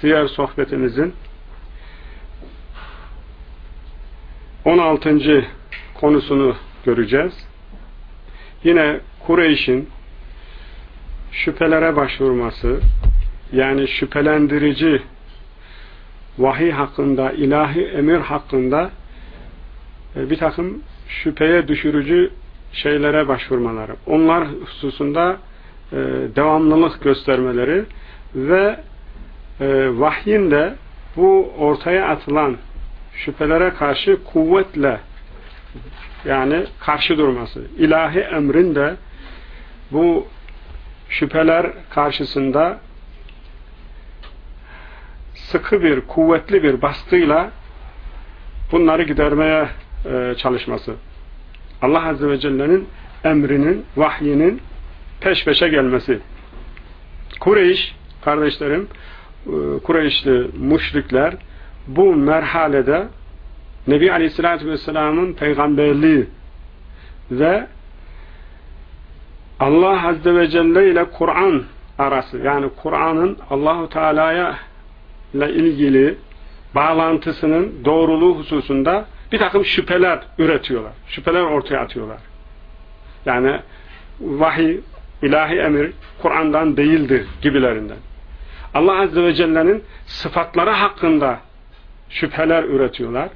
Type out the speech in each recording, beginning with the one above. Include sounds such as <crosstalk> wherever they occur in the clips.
siyer sohbetimizin 16. konusunu göreceğiz. Yine Kureyş'in şüphelere başvurması, yani şüphelendirici vahiy hakkında, ilahi emir hakkında e, bir takım şüpheye düşürücü şeylere başvurmaları, onlar hususunda e, devamlılık göstermeleri ve e, vahyin de bu ortaya atılan şüphelere karşı kuvvetle yani karşı durması, ilahi emrin de bu şüpheler karşısında sıkı bir, kuvvetli bir baskıyla bunları gidermeye e, çalışması. Allah Azze ve Celle'nin emrinin, vahyinin peş peşe gelmesi. Kureyş, kardeşlerim, Kureyşli müşrikler bu merhalede Nebi Aleyhisselatü Vesselam'ın peygamberliği ve Allah Azze ve Celle ile Kur'an arası yani Kur'an'ın Allahu Teala'ya ile ilgili bağlantısının doğruluğu hususunda bir takım şüpheler üretiyorlar. Şüpheler ortaya atıyorlar. Yani vahiy, ilahi emir Kur'an'dan değildir gibilerinden. Allah Azze ve Celle'nin sıfatları hakkında şüpheler üretiyorlar.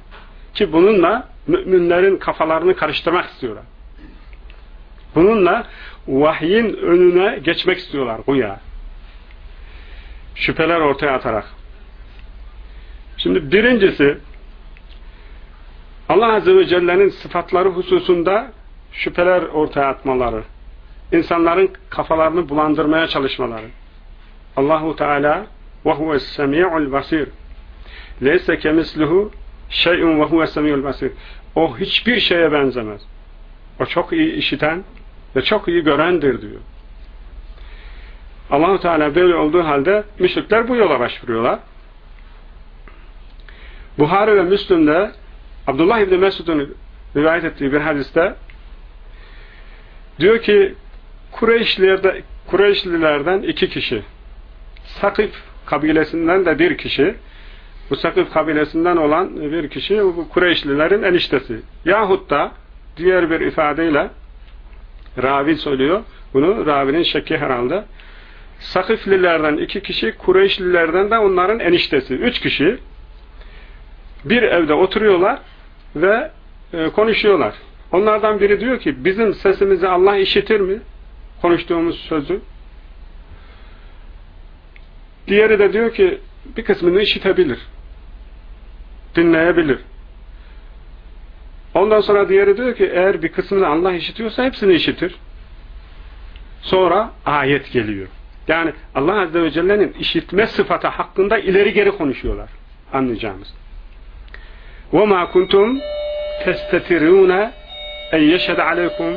Ki bununla müminlerin kafalarını karıştırmak istiyorlar. Bununla vahyin önüne geçmek istiyorlar güya. Şüpheler ortaya atarak. Şimdi birincisi Allah Azze ve Celle'nin sıfatları hususunda şüpheler ortaya atmaları. insanların kafalarını bulandırmaya çalışmaları. Allahu Teala ve huves semi'ul basir. Leyse kemisluhu şey'un ve huves semi'ul basir. O hiçbir şeye benzemez. O çok iyi işiten ve çok iyi görendir diyor. Allahu Teala böyle olduğu halde müşrikler bu yola başvuruyorlar. Buhari ve Müslüm'de Abdullah İbni Mesud'un rivayet ettiği bir hadiste diyor ki Kureyşlilerden, Kureyşlilerden iki kişi Sakif kabilesinden de bir kişi bu Sakif kabilesinden olan bir kişi bu Kureyşlilerin eniştesi. Yahut da diğer bir ifadeyle ravi söylüyor. Bunu ravinin şekli herhalde. Sakiflilerden iki kişi, Kureyşlilerden de onların eniştesi. Üç kişi bir evde oturuyorlar ve e, konuşuyorlar. Onlardan biri diyor ki bizim sesimizi Allah işitir mi? Konuştuğumuz sözü. Diğeri de diyor ki bir kısmını işitebilir. Dinleyebilir. Ondan sonra diğeri diyor ki eğer bir kısmını Allah işitiyorsa hepsini işitir. Sonra ayet geliyor. Yani Allah Azze ve Celle'nin işitme sıfatı hakkında ileri geri konuşuyorlar. Anlayacağımız. وَمَا كُنْتُمْ تَسْتَتِرُونَ اَنْ يَشَدَ عَلَيْكُمْ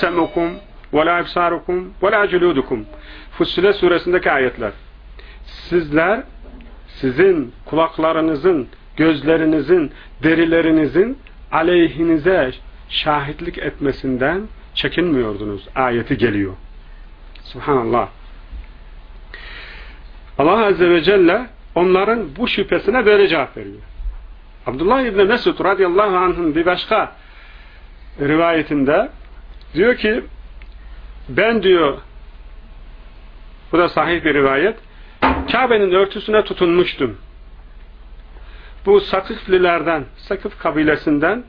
سَمُكُمْ وَلَا اَبْصَارُكُمْ وَلَا جُلُودُكُمْ Fussilet suresindeki ayetler. Sizler sizin kulaklarınızın, gözlerinizin, derilerinizin aleyhinize şahitlik etmesinden çekinmiyordunuz. Ayeti geliyor. Subhanallah. Allah Azze ve Celle onların bu şüphesine böyle cevap veriyor. Abdullah İbni Mesud radıyallahu anh'ın bir başka rivayetinde diyor ki ben diyor bu da sahih bir rivayet Kabe'nin örtüsüne tutunmuştum. Bu Sakıflilerden, Sakıf kabilesinden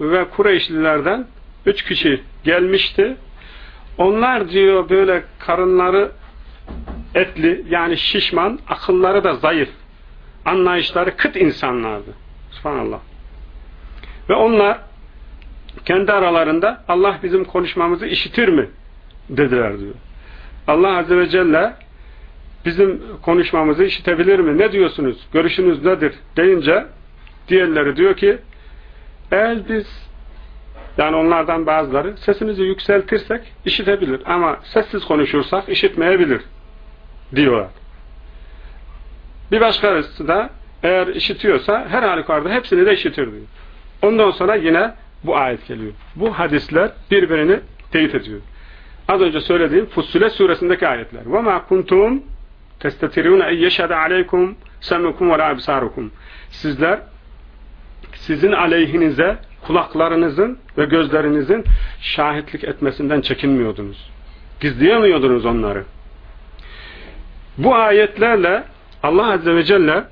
ve Kureyşlilerden üç kişi gelmişti. Onlar diyor böyle karınları etli yani şişman, akılları da zayıf. Anlayışları kıt insanlardı. Subhanallah. Ve onlar kendi aralarında Allah bizim konuşmamızı işitir mi? dediler diyor. Allah Azze ve Celle bizim konuşmamızı işitebilir mi? Ne diyorsunuz? Görüşünüz nedir? deyince diğerleri diyor ki eğer biz yani onlardan bazıları sesimizi yükseltirsek işitebilir ama sessiz konuşursak işitmeyebilir diyorlar. Bir başkası da eğer işitiyorsa her halükarda hepsini de işitir diyor. Ondan sonra yine bu ayet geliyor. Bu hadisler birbirini teyit ediyor. Az önce söylediğim Fussilet suresindeki ayetler. وَمَا كُنْتُمْ Testetirûne en yeşhede aleykum sem'ukum ve la. Sizler sizin aleyhinize kulaklarınızın ve gözlerinizin şahitlik etmesinden çekinmiyordunuz. Gizleyemiyordunuz onları. Bu ayetlerle Allah Azze ve Celle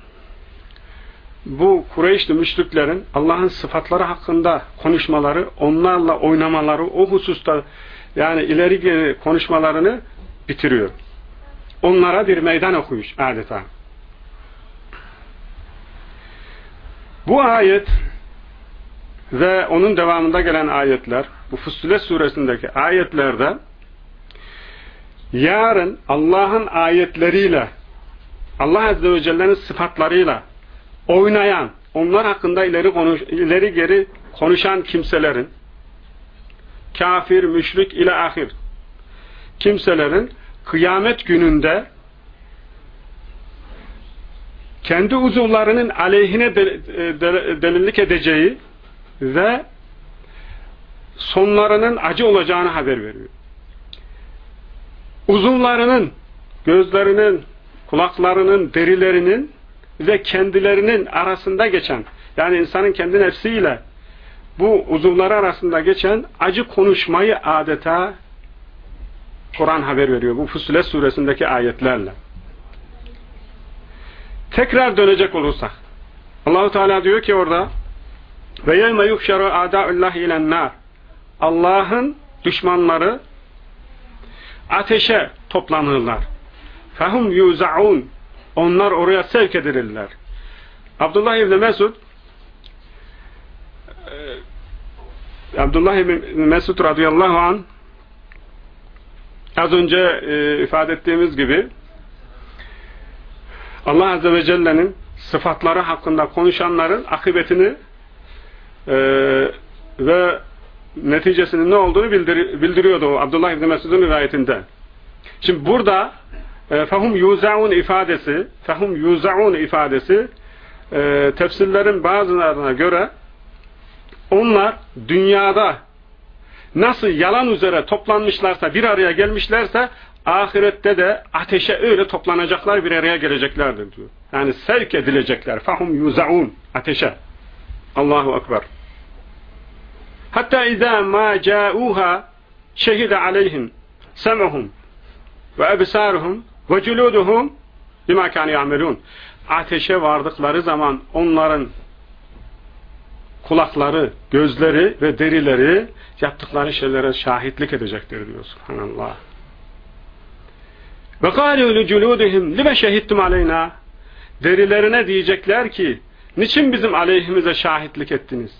bu Kureyşli müşriklerin Allah'ın sıfatları hakkında konuşmaları, onlarla oynamaları, o hususta yani ileri konuşmalarını bitiriyor. Onlara bir meydan okuyuş adeta. Bu ayet ve onun devamında gelen ayetler, bu Fussilet suresindeki ayetlerde yarın Allah'ın ayetleriyle Allah Azze ve Celle'nin sıfatlarıyla oynayan, onlar hakkında ileri, konuş, ileri geri konuşan kimselerin kafir, müşrik ile ahir kimselerin kıyamet gününde kendi uzuvlarının aleyhine delillik edeceği ve sonlarının acı olacağını haber veriyor. Uzuvlarının, gözlerinin, kulaklarının, derilerinin ve kendilerinin arasında geçen yani insanın kendi nefsiyle bu uzuvları arasında geçen acı konuşmayı adeta Kur'an haber veriyor bu Fussilet suresindeki ayetlerle. Tekrar dönecek olursak Allahu Teala diyor ki orada ve yevme yuhşaru a'da'ullahi ilen nar Allah'ın düşmanları ateşe toplanırlar. Fehum yuzaun onlar oraya sevk edilirler. Abdullah İbni Mesud e, Abdullah İbni Mesud radıyallahu an az önce e, ifade ettiğimiz gibi Allah Azze ve Celle'nin sıfatları hakkında konuşanların akıbetini e, ve neticesinin ne olduğunu bildir, bildiriyordu Abdullah İbni Mesud'un rivayetinde. Şimdi burada e, fehum yuzaun ifadesi fehum yuzaun ifadesi e, tefsirlerin bazılarına göre onlar dünyada nasıl yalan üzere toplanmışlarsa bir araya gelmişlerse ahirette de ateşe öyle toplanacaklar bir araya geleceklerdir diyor. Yani sevk edilecekler. Fahum yuzaun ateşe. Allahu Ekber. Hatta izâ mâ câûhâ şehide aleyhim sem'uhum ve ebsâruhum ve culuduhum bima kâni ya'melûn. Ateşe vardıkları zaman onların kulakları, gözleri ve derileri yaptıkları şeylere şahitlik edecektir diyor subhanallah. Ve kâlû lüculûdihim lime şehittum aleyna derilerine diyecekler ki niçin bizim aleyhimize şahitlik ettiniz?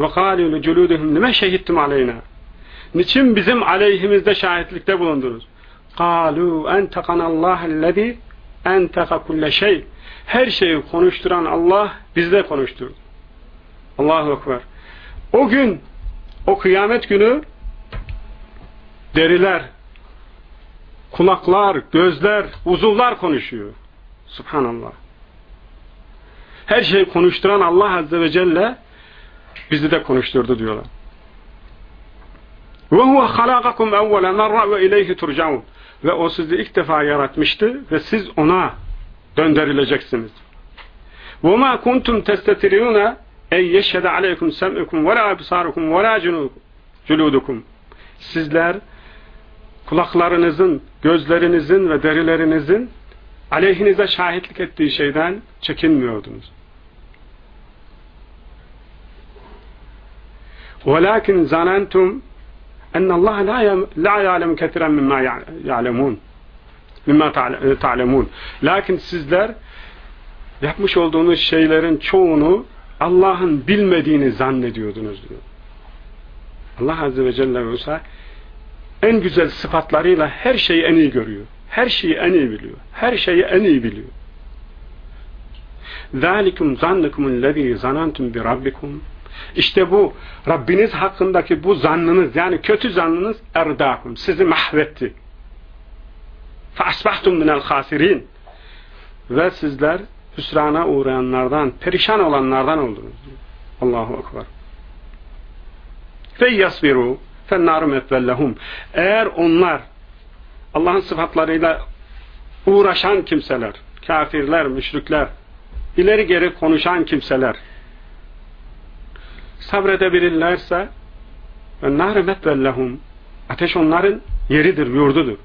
Ve kâlû lüculûdihim lime şehittum aleyna niçin bizim aleyhimizde şahitlikte bulundunuz? Kâlû entekanallâhellezî enteka kulle şey her şeyi konuşturan Allah bizde konuşturdu. Allahu Ekber. O gün, o kıyamet günü deriler, kulaklar, gözler, uzuvlar konuşuyor. Subhanallah. Her şeyi konuşturan Allah Azze ve Celle bizi de konuşturdu diyorlar. Halakakum evvele merra ve ileyhi turcaun. Ve o sizi ilk defa yaratmıştı ve siz ona döndürüleceksiniz. Ma kuntum testetiruna ey yeşhede aleykum sem'ukum ve la absarukum ve la culudukum. Sizler kulaklarınızın, gözlerinizin ve derilerinizin aleyhinize şahitlik ettiği şeyden çekinmiyordunuz. وَلَكِنْ زَنَنْتُمْ أن الله لا لا يعلم كثيرا مما يعلمون مما تعلمون lakin sizler yapmış olduğunuz şeylerin çoğunu Allah'ın bilmediğini zannediyordunuz diyor. Allah Azze ve Celle olsa en güzel sıfatlarıyla her şeyi en iyi görüyor. Her şeyi en iyi biliyor. Her şeyi en iyi biliyor. ذَٰلِكُمْ ظَنَّكُمُ الَّذ۪ي زَنَنْتُمْ بِرَبِّكُمْ işte bu Rabbiniz hakkındaki bu zannınız yani kötü zannınız erdakum. Sizi mahvetti. فَأَسْبَحْتُمْ مِنَ الْخَاسِرِينَ Ve sizler hüsrana uğrayanlardan, perişan olanlardan oldunuz. Allahu Ekber. Fe yasbiru fennâru mebvellehum. Eğer onlar Allah'ın sıfatlarıyla uğraşan kimseler, kafirler, müşrikler, ileri geri konuşan kimseler sabredebilirlerse fennâru mebvellehum. Ateş onların yeridir, yurdudur.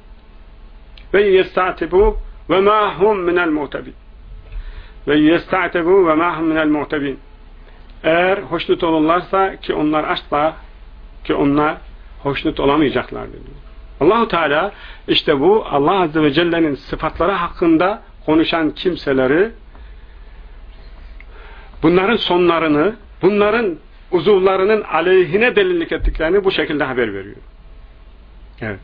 Ve yestatibu ve ma hum minel mutabid. Ve yestatibu ve ma hum minel mu'tebin. Eğer hoşnut olurlarsa ki onlar asla ki onlar hoşnut olamayacaklar diyor. Allahu Teala işte bu Allah Azze ve Celle'nin sıfatları hakkında konuşan kimseleri bunların sonlarını, bunların uzuvlarının aleyhine delillik ettiklerini bu şekilde haber veriyor. Evet.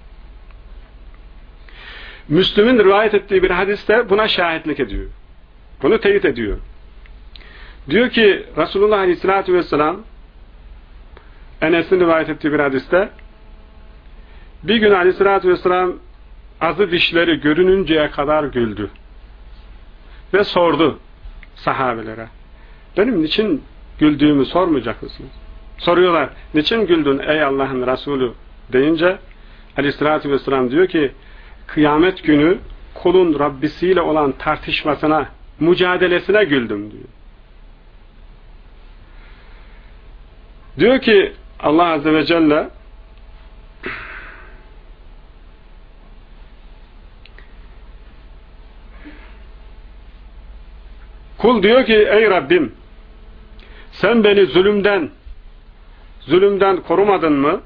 Müslüm'ün rivayet ettiği bir hadiste buna şahitlik ediyor. Bunu teyit ediyor. Diyor ki Resulullah Aleyhisselatü Vesselam Enes'in rivayet ettiği bir hadiste bir gün Aleyhisselatü Vesselam azı dişleri görününceye kadar güldü. Ve sordu sahabelere. Benim niçin güldüğümü sormayacak mısınız? Soruyorlar. Niçin güldün ey Allah'ın Resulü deyince Aleyhisselatü Vesselam diyor ki kıyamet günü kulun Rabbisiyle olan tartışmasına, mücadelesine güldüm diyor. Diyor ki Allah Azze ve Celle Kul diyor ki ey Rabbim sen beni zulümden zulümden korumadın mı?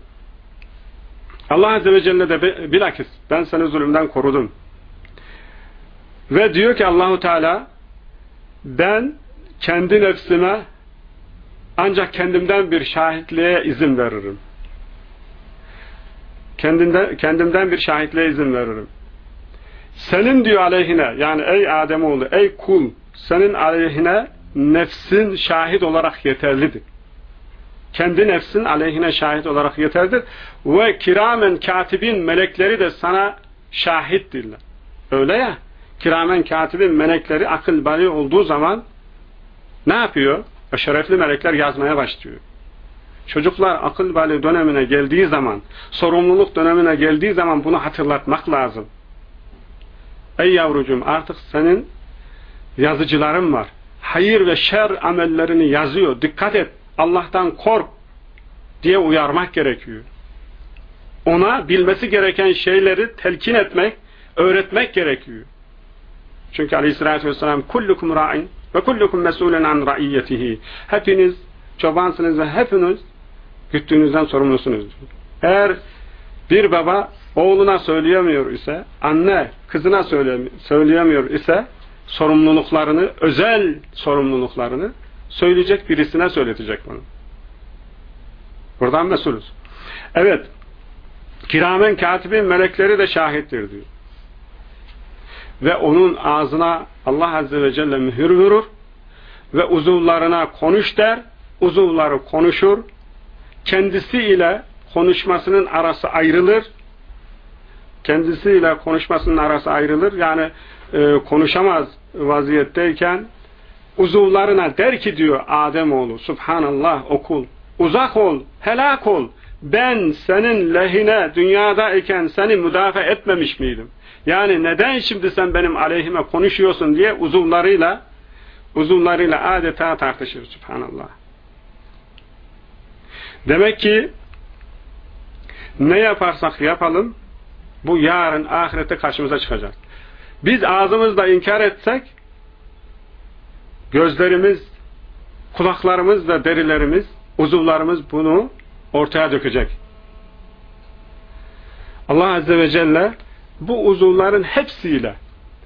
Allah Azze ve Celle de bilakis ben seni zulümden korudum. Ve diyor ki Allahu Teala ben kendi nefsime ancak kendimden bir şahitliğe izin veririm. Kendimden, kendimden bir şahitliğe izin veririm. Senin diyor aleyhine yani ey Ademoğlu ey kul senin aleyhine nefsin şahit olarak yeterlidir. Kendi nefsin aleyhine şahit olarak yeterlidir. Ve kiramen katibin melekleri de sana şahittirler. Öyle ya. Kiramen katibin melekleri akıl bali olduğu zaman ne yapıyor? O şerefli melekler yazmaya başlıyor. Çocuklar akıl bali dönemine geldiği zaman, sorumluluk dönemine geldiği zaman bunu hatırlatmak lazım. Ey yavrucuğum artık senin yazıcıların var. Hayır ve şer amellerini yazıyor. Dikkat et. Allah'tan kork diye uyarmak gerekiyor. Ona bilmesi gereken şeyleri telkin etmek, öğretmek gerekiyor. Çünkü aleyhissalatü vesselam kullukum ra'in ve kullukum mesulen an ra'iyyetihi. Hepiniz çobansınız ve hepiniz güttüğünüzden sorumlusunuz. Eğer bir baba oğluna söyleyemiyor ise, anne kızına söyleyemiyor ise sorumluluklarını, özel sorumluluklarını söyleyecek birisine söyletecek bunu. Buradan mesulüz. Evet. Kiramen katibin melekleri de şahittir diyor. Ve onun ağzına Allah Azze ve Celle mühür vurur ve uzuvlarına konuş der. Uzuvları konuşur. Kendisiyle konuşmasının arası ayrılır. Kendisiyle konuşmasının arası ayrılır. Yani e, konuşamaz vaziyetteyken uzuvlarına der ki diyor Ademoğlu Subhanallah okul uzak ol helak ol ben senin lehine dünyadayken seni müdafaa etmemiş miydim? Yani neden şimdi sen benim aleyhime konuşuyorsun diye uzuvlarıyla uzuvlarıyla adeta tartışır Subhanallah. Demek ki ne yaparsak yapalım bu yarın ahirette karşımıza çıkacak. Biz ağzımızla inkar etsek gözlerimiz, kulaklarımız ve derilerimiz, uzuvlarımız bunu ortaya dökecek. Allah Azze ve Celle bu uzuvların hepsiyle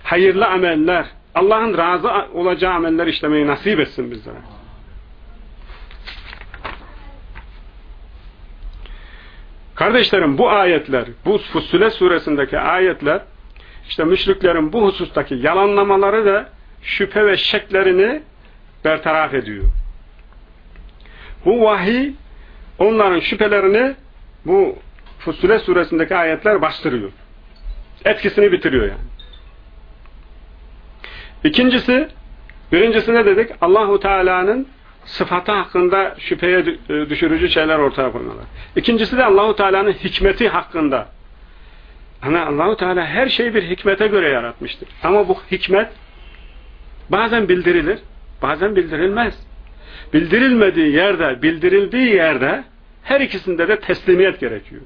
hayırlı ameller, Allah'ın razı olacağı ameller işlemeyi nasip etsin bizlere. Kardeşlerim bu ayetler, bu Fussule suresindeki ayetler işte müşriklerin bu husustaki yalanlamaları ve şüphe ve şeklerini bertaraf ediyor. Bu vahiy onların şüphelerini bu Fussule suresindeki ayetler bastırıyor. Etkisini bitiriyor yani. İkincisi, birincisi ne dedik? Allahu Teala'nın sıfatı hakkında şüpheye e, düşürücü şeyler ortaya koymalar. İkincisi de Allahu Teala'nın hikmeti hakkında Hani Allahu Teala her şeyi bir hikmete göre yaratmıştır. Ama bu hikmet Bazen bildirilir, bazen bildirilmez. Bildirilmediği yerde, bildirildiği yerde her ikisinde de teslimiyet gerekiyor.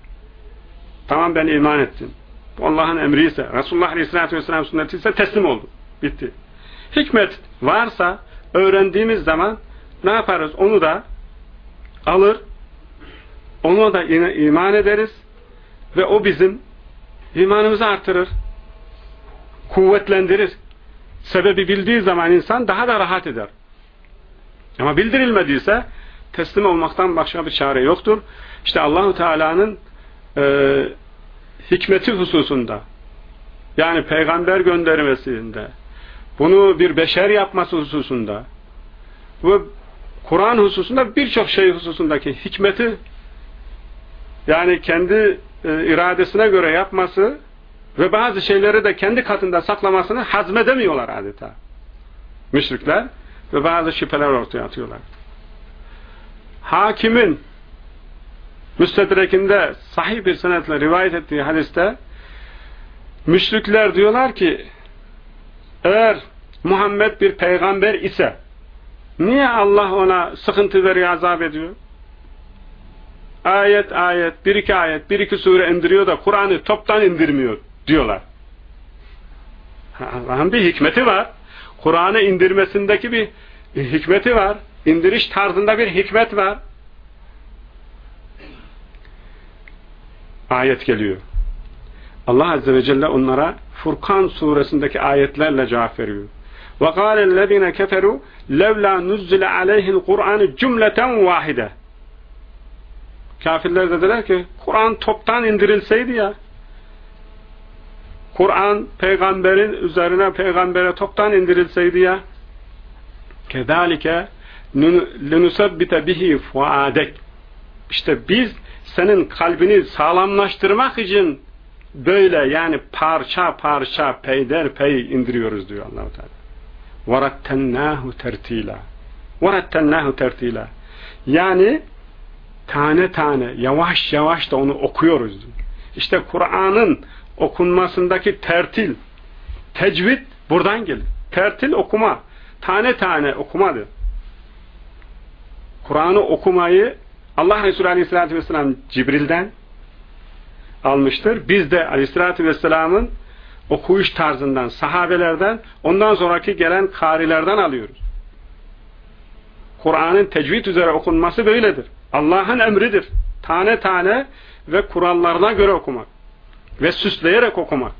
Tamam ben iman ettim. Allah'ın emri ise, Resulullah Aleyhisselatü Vesselam sünneti teslim oldu. Bitti. Hikmet varsa öğrendiğimiz zaman ne yaparız? Onu da alır, onu da iman ederiz ve o bizim imanımızı artırır, kuvvetlendirir. Sebebi bildiği zaman insan daha da rahat eder. Ama bildirilmediyse teslim olmaktan başka bir çare yoktur. İşte Allahu Teala'nın e, hikmeti hususunda yani peygamber göndermesinde bunu bir beşer yapması hususunda ve Kur'an hususunda birçok şey hususundaki hikmeti yani kendi e, iradesine göre yapması ve bazı şeyleri de kendi katında saklamasını hazmedemiyorlar adeta. Müşrikler ve bazı şüpheler ortaya atıyorlar. Hakimin müstedrekinde sahih bir senetle rivayet ettiği hadiste müşrikler diyorlar ki eğer Muhammed bir peygamber ise niye Allah ona sıkıntı veriyor, azap ediyor? Ayet ayet, bir iki ayet, bir iki sure indiriyor da Kur'an'ı toptan indirmiyor diyorlar. Allah'ın bir hikmeti var. Kur'an'ı indirmesindeki bir hikmeti var. İndiriş tarzında bir hikmet var. Ayet geliyor. Allah Azze ve Celle onlara Furkan suresindeki ayetlerle cevap veriyor. وَقَالَ الَّذِينَ كَفَرُوا لَوْلَا نُزِّلَ عَلَيْهِ الْقُرْآنِ جُمْلَةً وَاحِدَةً Kafirler dediler ki Kur'an toptan indirilseydi ya Kur'an peygamberin üzerine peygambere toptan indirilseydi ya kedalike lenusabbite bihi fuadek işte biz senin kalbini sağlamlaştırmak için böyle yani parça parça peyder pey indiriyoruz diyor Allahu Teala. Varattennahu tertila. Varattennahu tertila. Yani tane tane yavaş yavaş da onu okuyoruz. İşte Kur'an'ın okunmasındaki tertil, tecvid buradan gelir. Tertil okuma, tane tane okumadır. Kur'an'ı okumayı Allah Resulü Aleyhisselatü Vesselam Cibril'den almıştır. Biz de Aleyhisselatü Vesselam'ın okuyuş tarzından, sahabelerden, ondan sonraki gelen karilerden alıyoruz. Kur'an'ın tecvid üzere okunması böyledir. Allah'ın emridir. Tane tane ve kurallarına göre okumak. Ve süsleyerek okumak.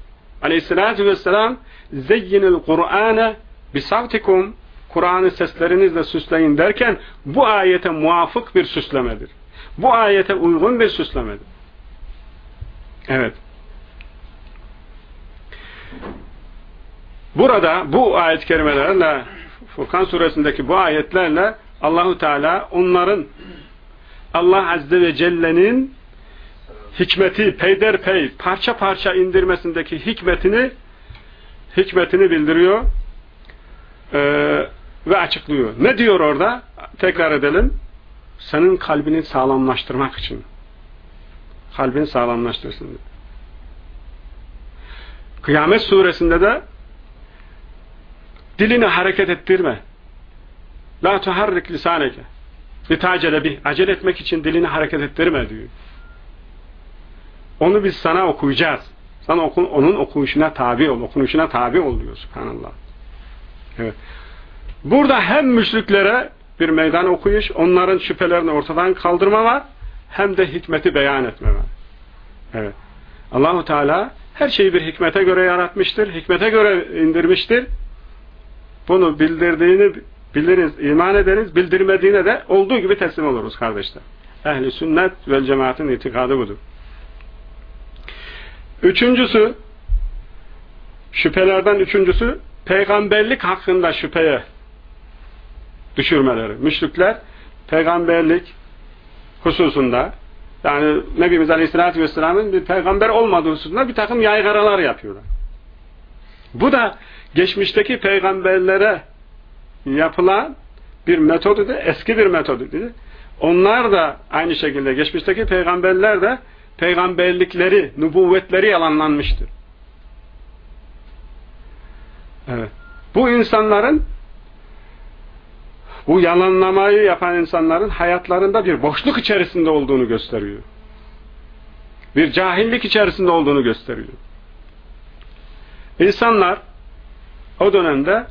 Aleyhissalatü vesselam zeyyinil Kur'ane bisavtikum Kur'an'ı seslerinizle süsleyin derken bu ayete muafık bir süslemedir. Bu ayete uygun bir süslemedir. Evet. Burada bu ayet-i kerimelerle Furkan suresindeki bu ayetlerle Allahu Teala onların Allah Azze ve Celle'nin hikmeti peyderpey parça parça indirmesindeki hikmetini hikmetini bildiriyor ee, ve açıklıyor. Ne diyor orada? Tekrar edelim. Senin kalbini sağlamlaştırmak için. Kalbini sağlamlaştırsın. Kıyamet suresinde de dilini hareket ettirme. La tuharrik lisaneke. Litacele bih. Acele etmek için dilini hareket ettirme diyor. Onu biz sana okuyacağız. Sana okun, onun okuyuşuna tabi ol, okunuşuna tabi ol diyor subhanallah. Evet. Burada hem müşriklere bir meydan okuyuş, onların şüphelerini ortadan kaldırma var, hem de hikmeti beyan etme var. Evet. Allahu Teala her şeyi bir hikmete göre yaratmıştır, hikmete göre indirmiştir. Bunu bildirdiğini biliriz, iman ederiz, bildirmediğine de olduğu gibi teslim oluruz kardeşler. Ehli sünnet vel cemaatin itikadı budur. Üçüncüsü, şüphelerden üçüncüsü, peygamberlik hakkında şüpheye düşürmeleri. Müşrikler, peygamberlik hususunda, yani Nebimiz Aleyhisselatü Vesselam'ın bir peygamber olmadığı hususunda bir takım yaygaralar yapıyorlar. Bu da geçmişteki peygamberlere yapılan bir metodu da eski bir metodu. Onlar da aynı şekilde geçmişteki peygamberler de peygamberlikleri, nübüvvetleri yalanlanmıştır. Evet. bu insanların bu yalanlamayı yapan insanların hayatlarında bir boşluk içerisinde olduğunu gösteriyor. Bir cahillik içerisinde olduğunu gösteriyor. İnsanlar o dönemde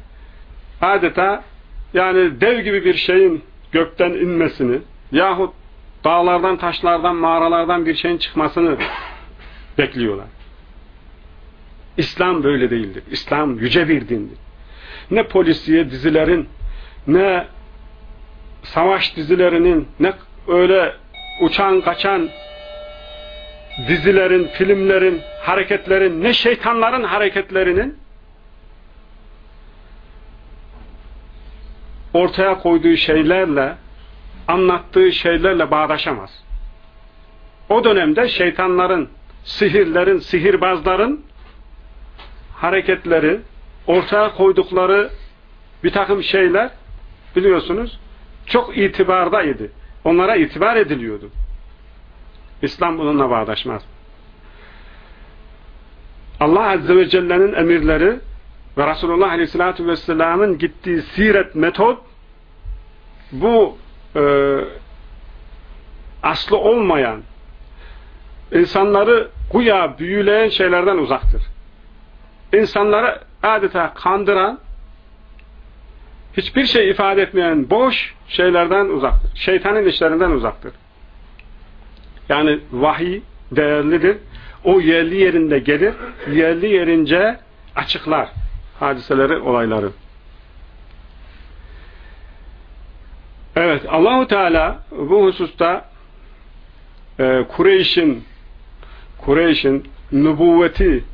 adeta yani dev gibi bir şeyin gökten inmesini yahut dağlardan, taşlardan, mağaralardan bir şeyin çıkmasını bekliyorlar. İslam böyle değildir. İslam yüce bir dindir. Ne polisiye dizilerin, ne savaş dizilerinin, ne öyle uçan kaçan dizilerin, filmlerin, hareketlerin, ne şeytanların hareketlerinin ortaya koyduğu şeylerle, anlattığı şeylerle bağdaşamaz. O dönemde şeytanların, sihirlerin, sihirbazların hareketleri, ortaya koydukları bir takım şeyler biliyorsunuz çok itibardaydı. Onlara itibar ediliyordu. İslam bununla bağdaşmaz. Allah Azze ve Celle'nin emirleri ve Resulullah Aleyhisselatü Vesselam'ın gittiği siret metot bu e, aslı olmayan insanları guya büyüleyen şeylerden uzaktır. İnsanları adeta kandıran hiçbir şey ifade etmeyen boş şeylerden uzaktır. Şeytanın işlerinden uzaktır. Yani vahiy değerlidir. O yerli yerinde gelir, yerli yerince açıklar hadiseleri, olayları. Evet, Allahu Teala bu hususta e, Kureyş'in Kureyş'in nübüvveti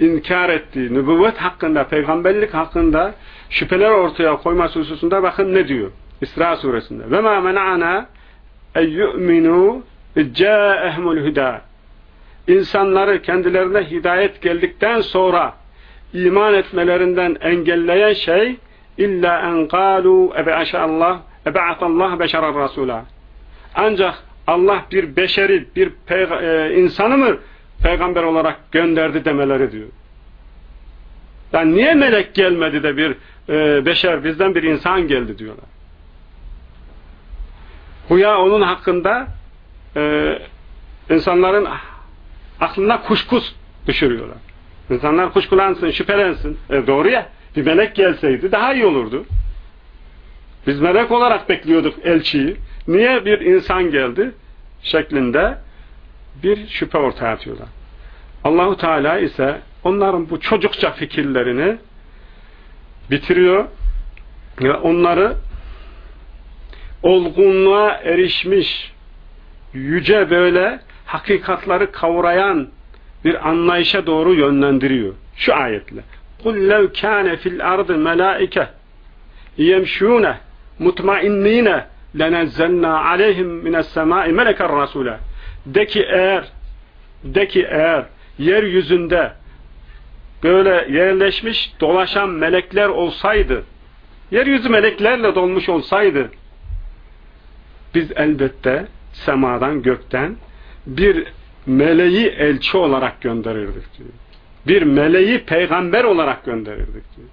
inkar ettiği, nübüvvet hakkında, peygamberlik hakkında şüpheler ortaya koyması hususunda bakın ne diyor? İsra suresinde. Ve ma mena'ana en yu'minu ca'ehmul huda. Kendilerine hidayet geldikten sonra iman etmelerinden engelleyen şey illa en qalu ebe'aşallah ebe'atallah beşerar rasula. Ancak Allah bir beşeri, bir e, insanı mı peygamber olarak gönderdi demeleri diyor. Yani niye melek gelmedi de bir e, beşer, bizden bir insan geldi diyorlar. Bu ya onun hakkında e, insanların aklına kuşkus düşürüyorlar. İnsanlar kuşkulansın, şüphelensin. E doğru ya, bir melek gelseydi daha iyi olurdu. Biz melek olarak bekliyorduk elçiyi. Niye bir insan geldi? Şeklinde bir şüphe ortaya atıyorlar. Allahu Teala ise onların bu çocukça fikirlerini bitiriyor ve onları olgunluğa erişmiş yüce böyle hakikatları kavrayan bir anlayışa doğru yönlendiriyor. Şu ayetle. قُلْ لَوْ كَانَ فِي الْأَرْضِ مَلَائِكَةً يَمْشُونَ مُطْمَئِنِّينَ لَنَزَّلْنَا عَلَيْهِمْ مِنَ السَّمَاءِ مَلَكَ الرَّسُولَ De ki eğer de ki eğer yeryüzünde böyle yerleşmiş dolaşan melekler olsaydı yeryüzü meleklerle dolmuş olsaydı biz elbette semadan gökten bir meleği elçi olarak gönderirdik diyor. Bir meleği peygamber olarak gönderirdik diyor.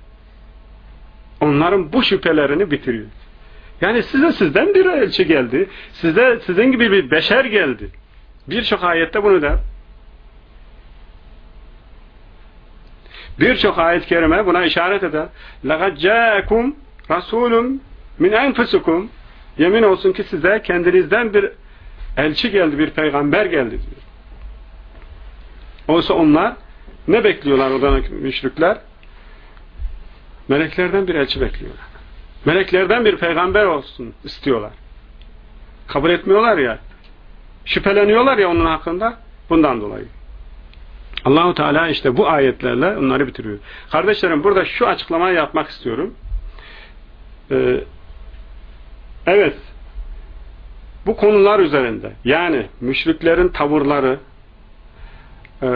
Onların bu şüphelerini bitiriyor. Yani size sizden bir elçi geldi. Size sizin gibi bir beşer geldi. Birçok ayette bunu der. Birçok ayet-i kerime buna işaret eder. لَقَدْ جَاءَكُمْ رَسُولٌ min enfusukum Yemin olsun ki size kendinizden bir elçi geldi, bir peygamber geldi diyor. Oysa onlar ne bekliyorlar oradaki müşrikler? Meleklerden bir elçi bekliyorlar. Meleklerden bir peygamber olsun istiyorlar. Kabul etmiyorlar ya. Şüpheleniyorlar ya onun hakkında. Bundan dolayı. Allahu Teala işte bu ayetlerle onları bitiriyor. Kardeşlerim burada şu açıklamayı yapmak istiyorum. Ee, evet bu konular üzerinde yani müşriklerin tavırları e,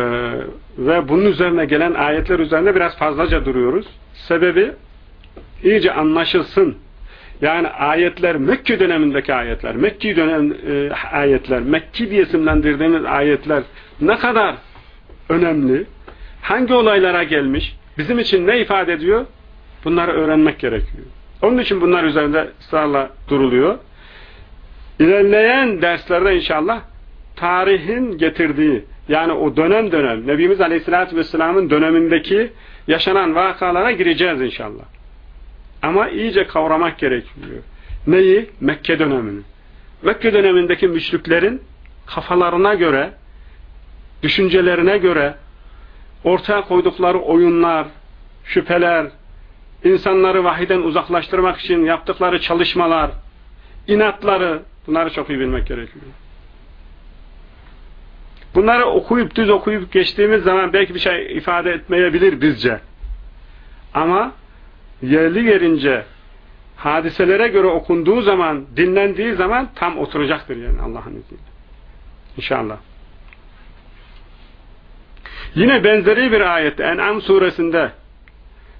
ve bunun üzerine gelen ayetler üzerinde biraz fazlaca duruyoruz. Sebebi iyice anlaşılsın. Yani ayetler Mekke dönemindeki ayetler, Mekki dönem e, ayetler, Mekki diye isimlendirdiğimiz ayetler ne kadar önemli, hangi olaylara gelmiş, bizim için ne ifade ediyor? Bunları öğrenmek gerekiyor. Onun için bunlar üzerinde ısrarla duruluyor. İlerleyen derslerde inşallah tarihin getirdiği yani o dönem dönem Nebimiz Aleyhisselatü Vesselam'ın dönemindeki yaşanan vakalara gireceğiz inşallah. Ama iyice kavramak gerekiyor. Neyi? Mekke dönemini. Mekke dönemindeki müşriklerin kafalarına göre, düşüncelerine göre ortaya koydukları oyunlar, şüpheler, insanları vahiden uzaklaştırmak için yaptıkları çalışmalar, inatları, bunları çok iyi bilmek gerekiyor. Bunları okuyup düz okuyup geçtiğimiz zaman belki bir şey ifade etmeyebilir bizce. Ama yerli yerince hadiselere göre okunduğu zaman, dinlendiği zaman tam oturacaktır yani Allah'ın izniyle. İnşallah. Yine benzeri bir ayette En'am suresinde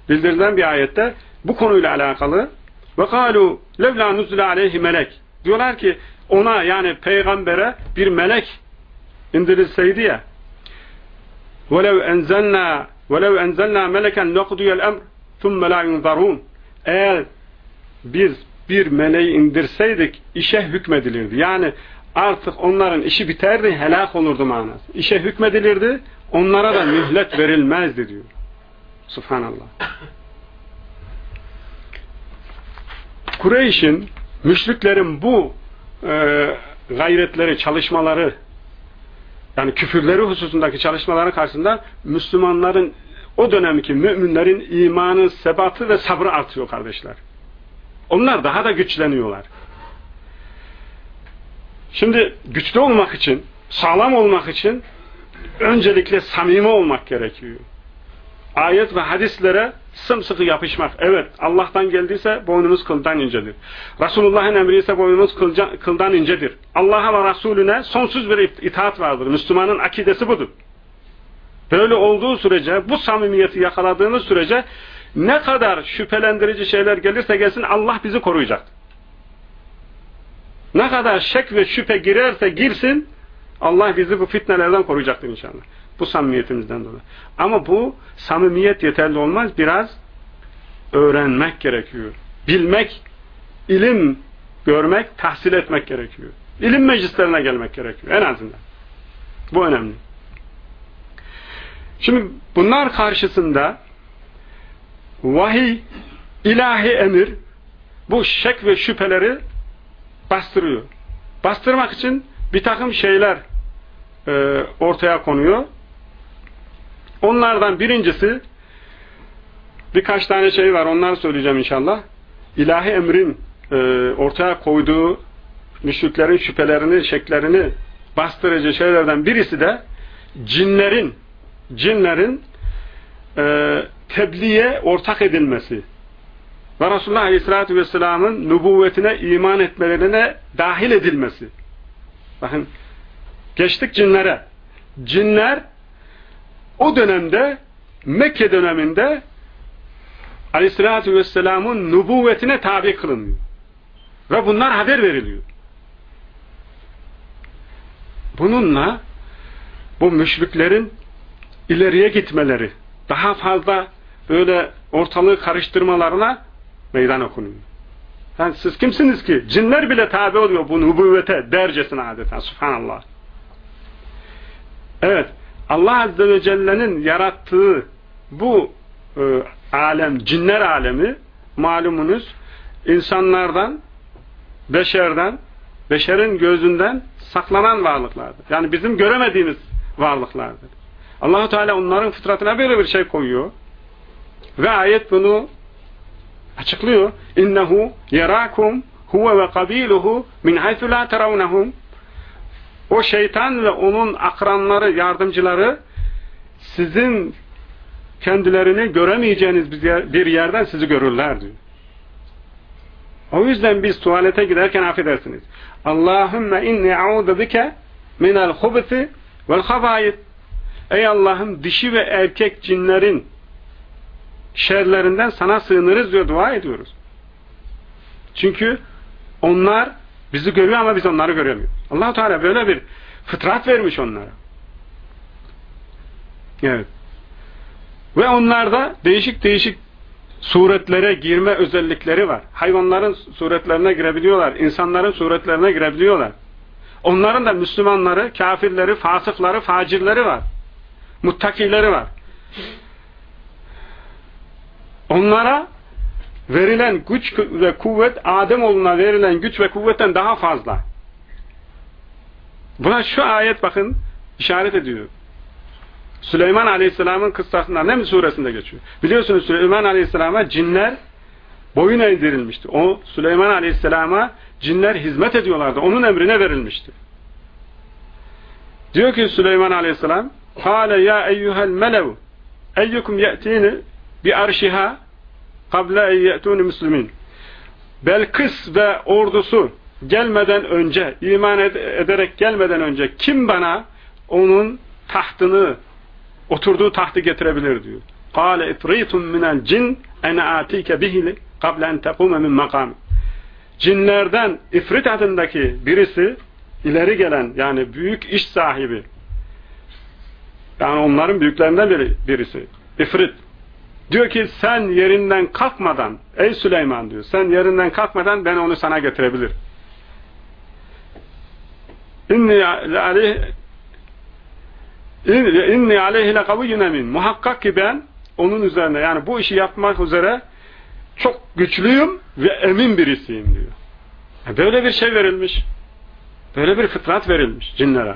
bildirilen bir ayette bu konuyla alakalı ve kalu levla nuzule aleyhi melek diyorlar ki ona yani peygambere bir melek indirilseydi ya velev enzelna velev enzelna meleken lekudiyel emr thumme la yunzarun eğer biz bir meleği indirseydik işe hükmedilirdi. Yani artık onların işi biterdi, helak olurdu manası. İşe hükmedilirdi, onlara da mühlet verilmezdi diyor. Subhanallah. Kureyş'in, müşriklerin bu e, gayretleri, çalışmaları yani küfürleri hususundaki çalışmaları karşısında Müslümanların o dönemki müminlerin imanı, sebatı ve sabrı artıyor kardeşler. Onlar daha da güçleniyorlar. Şimdi güçlü olmak için, sağlam olmak için öncelikle samimi olmak gerekiyor. Ayet ve hadislere sımsıkı yapışmak. Evet Allah'tan geldiyse boynumuz kıldan incedir. Resulullah'ın emri ise boynumuz kıldan incedir. Allah'a ve Resulüne sonsuz bir itaat vardır. Müslümanın akidesi budur. Böyle olduğu sürece bu samimiyeti yakaladığımız sürece ne kadar şüphelendirici şeyler gelirse gelsin Allah bizi koruyacak. Ne kadar şek ve şüphe girerse girsin Allah bizi bu fitnelerden koruyacaktır inşallah. Bu samimiyetimizden dolayı. Ama bu samimiyet yeterli olmaz. Biraz öğrenmek gerekiyor. Bilmek, ilim görmek, tahsil etmek gerekiyor. İlim meclislerine gelmek gerekiyor en azından. Bu önemli. Şimdi bunlar karşısında vahiy, ilahi emir bu şek ve şüpheleri bastırıyor. Bastırmak için bir takım şeyler e, ortaya konuyor. Onlardan birincisi birkaç tane şey var. Onları söyleyeceğim inşallah. İlahi emrin e, ortaya koyduğu müşriklerin şüphelerini, şeklerini bastırıcı şeylerden birisi de cinlerin cinlerin e, tebliğe ortak edilmesi ve Resulullah Aleyhisselatü Vesselam'ın nübüvvetine iman etmelerine dahil edilmesi. Bakın geçtik cinlere. Cinler o dönemde Mekke döneminde Aleyhisselatü Vesselam'ın nübüvvetine tabi kılınıyor. Ve bunlar haber veriliyor. Bununla bu müşriklerin ileriye gitmeleri, daha fazla böyle ortalığı karıştırmalarına meydan okunuyor. Yani siz kimsiniz ki? Cinler bile tabi oluyor bu nübüvvete dercesine adeta. Subhanallah. Evet. Allah Azze ve Celle'nin yarattığı bu e, alem, cinler alemi malumunuz insanlardan, beşerden, beşerin gözünden saklanan varlıklardır. Yani bizim göremediğimiz varlıklardır. Allahu Teala onların fıtratına böyle bir şey koyuyor. Ve ayet bunu açıklıyor. İnnehu yerakum huve ve kabiluhu min haythu la teravnehum o şeytan ve onun akranları, yardımcıları sizin kendilerini göremeyeceğiniz bir yerden sizi görürler diyor. O yüzden biz tuvalete giderken affedersiniz. Allahümme inni a'udu bike minel hubiti vel havayit. Ey Allah'ım dişi ve erkek cinlerin şerlerinden sana sığınırız diyor dua ediyoruz. Çünkü onlar bizi görüyor ama biz onları göremiyoruz. allah Teala böyle bir fıtrat vermiş onlara. Evet. Ve onlarda değişik değişik suretlere girme özellikleri var. Hayvanların suretlerine girebiliyorlar. insanların suretlerine girebiliyorlar. Onların da Müslümanları, kafirleri, fasıkları, facirleri var. Muttakileri var. Onlara verilen güç ve kuvvet Ademoğluna verilen güç ve kuvvetten daha fazla. Buna şu ayet bakın işaret ediyor. Süleyman Aleyhisselam'ın kıssasında Neml suresinde geçiyor. Biliyorsunuz Süleyman Aleyhisselam'a cinler boyun eğdirilmişti. O Süleyman Aleyhisselam'a cinler hizmet ediyorlardı. Onun emrine verilmişti. Diyor ki Süleyman Aleyhisselam Kale ya eyyuhel melev eyyukum ye'tini bi arşiha en ye'tuni müslümin Belkıs ve ordusu gelmeden önce, iman ederek gelmeden önce kim bana onun tahtını oturduğu tahtı getirebilir diyor. Kale ifritun minel cin ene atike bihili kable en tekume min makam. Cinlerden ifrit adındaki birisi ileri gelen yani büyük iş sahibi yani onların büyüklerinden biri, birisi ifrit diyor ki sen yerinden kalkmadan ey Süleyman diyor sen yerinden kalkmadan ben onu sana getirebilir. İnni aleyh inni aleyhi lekaviyyun emin. Muhakkak ki ben onun üzerine yani bu işi yapmak üzere çok güçlüyüm ve emin birisiyim diyor. Böyle bir şey verilmiş. Böyle bir fıtrat verilmiş cinlere.